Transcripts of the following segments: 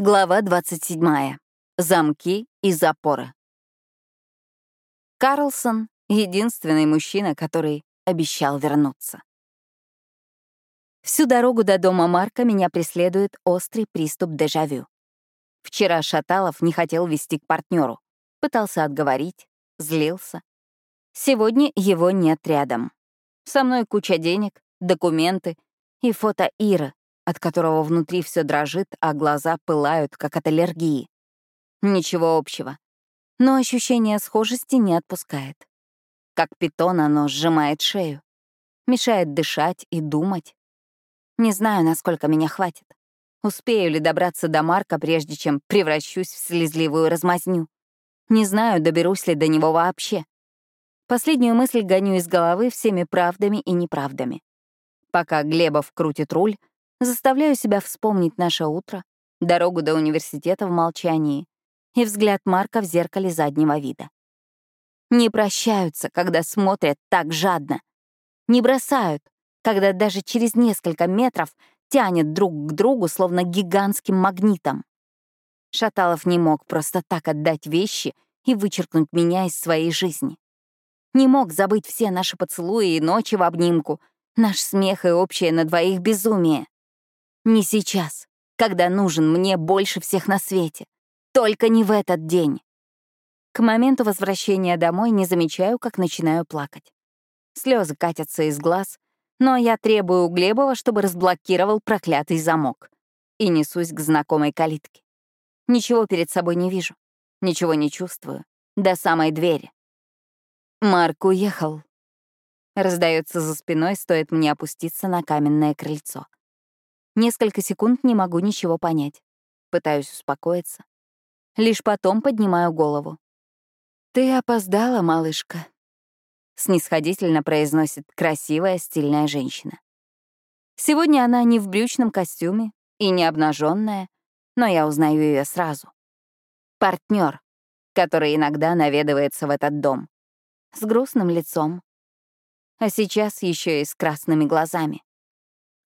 Глава 27. Замки и запоры. Карлсон — единственный мужчина, который обещал вернуться. Всю дорогу до дома Марка меня преследует острый приступ дежавю. Вчера Шаталов не хотел вести к партнеру, пытался отговорить, злился. Сегодня его нет рядом. Со мной куча денег, документы и фото Иры, от которого внутри все дрожит, а глаза пылают, как от аллергии. Ничего общего. Но ощущение схожести не отпускает. Как питон оно сжимает шею. Мешает дышать и думать. Не знаю, насколько меня хватит. Успею ли добраться до Марка, прежде чем превращусь в слезливую размазню. Не знаю, доберусь ли до него вообще. Последнюю мысль гоню из головы всеми правдами и неправдами. Пока Глебов крутит руль, Заставляю себя вспомнить наше утро, дорогу до университета в молчании и взгляд Марка в зеркале заднего вида. Не прощаются, когда смотрят так жадно. Не бросают, когда даже через несколько метров тянет друг к другу, словно гигантским магнитом. Шаталов не мог просто так отдать вещи и вычеркнуть меня из своей жизни. Не мог забыть все наши поцелуи и ночи в обнимку, наш смех и общее на двоих безумие. Не сейчас, когда нужен мне больше всех на свете. Только не в этот день. К моменту возвращения домой не замечаю, как начинаю плакать. Слезы катятся из глаз, но я требую у Глебова, чтобы разблокировал проклятый замок. И несусь к знакомой калитке. Ничего перед собой не вижу, ничего не чувствую. До самой двери. Марк уехал. Раздается за спиной, стоит мне опуститься на каменное крыльцо. Несколько секунд не могу ничего понять. Пытаюсь успокоиться. Лишь потом поднимаю голову. «Ты опоздала, малышка», — снисходительно произносит красивая, стильная женщина. Сегодня она не в брючном костюме и не обнаженная, но я узнаю ее сразу. Партнер, который иногда наведывается в этот дом. С грустным лицом. А сейчас еще и с красными глазами.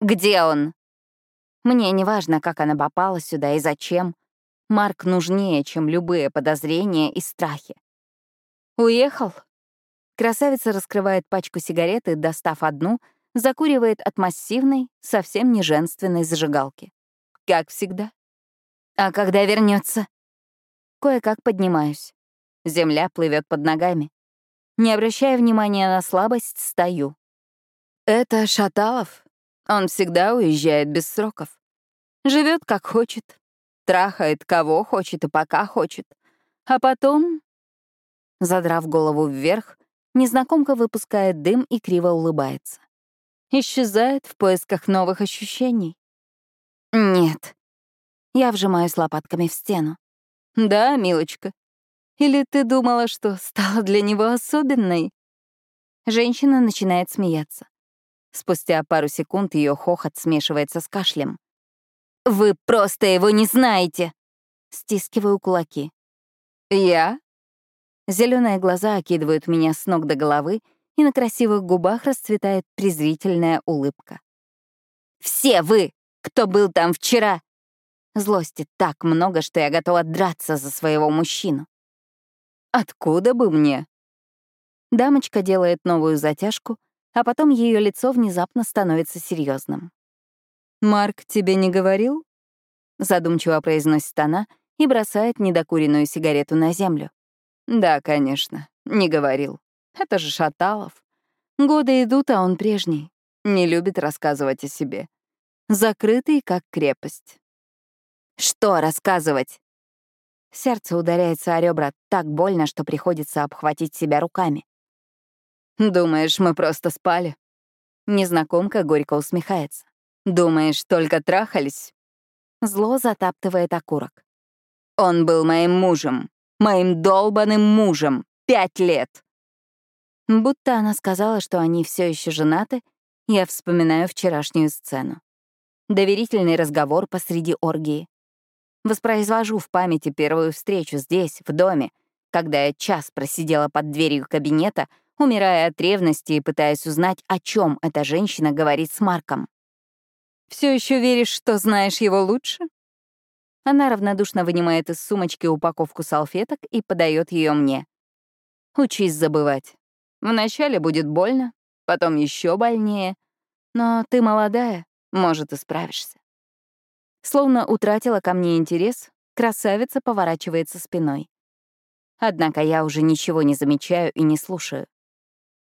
«Где он?» Мне не важно, как она попала сюда и зачем. Марк нужнее, чем любые подозрения и страхи. «Уехал?» Красавица раскрывает пачку сигарет и, достав одну, закуривает от массивной, совсем не женственной зажигалки. Как всегда. «А когда вернется? Кое-как поднимаюсь. Земля плывет под ногами. Не обращая внимания на слабость, стою. «Это Шаталов?» Он всегда уезжает без сроков. Живет как хочет, трахает кого хочет и пока хочет. А потом, задрав голову вверх, незнакомка выпускает дым и криво улыбается. Исчезает в поисках новых ощущений. Нет. Я вжимаюсь лопатками в стену. Да, милочка. Или ты думала, что стала для него особенной? Женщина начинает смеяться. Спустя пару секунд ее хохот смешивается с кашлем. «Вы просто его не знаете!» Стискиваю кулаки. «Я?» Зеленые глаза окидывают меня с ног до головы, и на красивых губах расцветает презрительная улыбка. «Все вы, кто был там вчера!» Злости так много, что я готова драться за своего мужчину. «Откуда бы мне?» Дамочка делает новую затяжку, а потом ее лицо внезапно становится серьезным. «Марк тебе не говорил?» — задумчиво произносит она и бросает недокуренную сигарету на землю. «Да, конечно, не говорил. Это же Шаталов. Годы идут, а он прежний. Не любит рассказывать о себе. Закрытый, как крепость». «Что рассказывать?» Сердце ударяется о ребра так больно, что приходится обхватить себя руками. «Думаешь, мы просто спали?» Незнакомка горько усмехается. «Думаешь, только трахались?» Зло затаптывает окурок. «Он был моим мужем, моим долбаным мужем, пять лет!» Будто она сказала, что они все еще женаты, я вспоминаю вчерашнюю сцену. Доверительный разговор посреди оргии. Воспроизвожу в памяти первую встречу здесь, в доме, когда я час просидела под дверью кабинета — умирая от ревности и пытаясь узнать, о чем эта женщина говорит с Марком. Все еще веришь, что знаешь его лучше? Она равнодушно вынимает из сумочки упаковку салфеток и подает ее мне. Учись забывать. Вначале будет больно, потом еще больнее. Но ты молодая, может, и справишься. Словно утратила ко мне интерес, красавица поворачивается спиной. Однако я уже ничего не замечаю и не слушаю.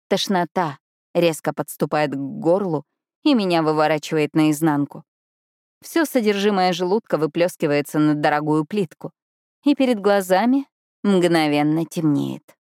Тошнота резко подступает к горлу и меня выворачивает наизнанку. Все содержимое желудка выплескивается на дорогую плитку, и перед глазами мгновенно темнеет.